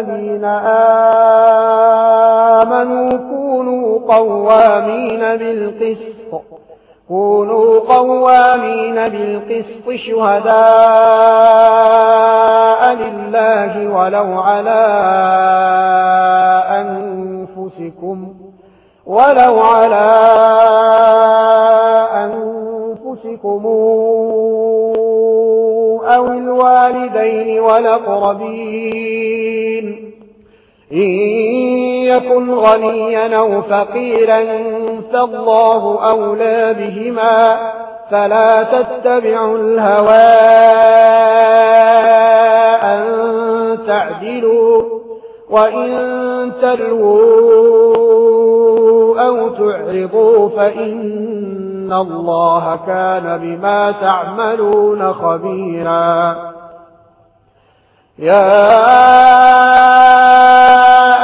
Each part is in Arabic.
الذين آمنوا كونوا قوامين بالقسط كونوا قوامين بالقسط شهداء لله ولو على أنفسكم ولو على أنفسكم أو الوالدين ولقربين إن يكن غنيا أو فقيرا فالله أولى بهما فلا تتبعوا الهوى أن تعدلوا وإن تلووا أو تعرضوا فإن إن الله كان بما تعملون خبيرا يا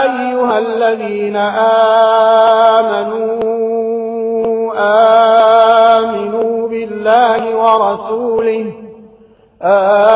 أيها الذين آمنوا آمنوا بالله ورسوله آمنوا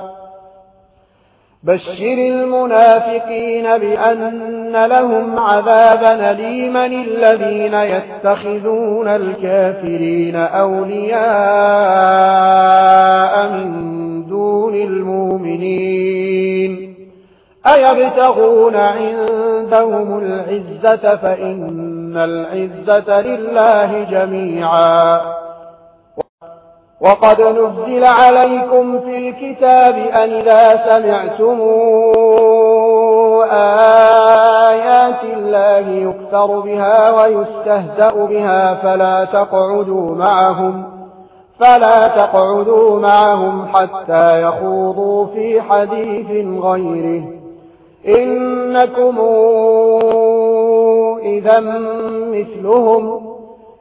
بشر المنافقين بأن لهم عذابا ليما الذين يتخذون الكافرين أولياء من دون المؤمنين أيبتغون عندهم العزة فإن العزة لله جميعا وقد نزل عليكم في الكتاب أن إذا سمعتم آيات الله يكثر بها ويستهزأ بها فلا تقعدوا معهم فلا تقعدوا معهم حتى يخوضوا في حديث غيره. إنكم إذا مثلهم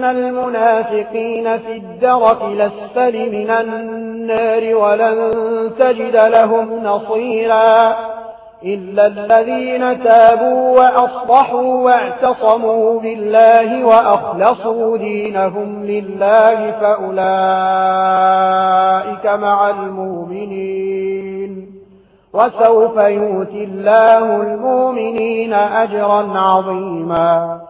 إن المنافقين في الدرك لسفل من النار ولن تجد لهم نصيرا إلا الذين تابوا وأصلحوا واعتصموا بالله وأخلصوا دينهم لله فأولئك مع المؤمنين وسوف يؤتي الله المؤمنين أجرا عظيما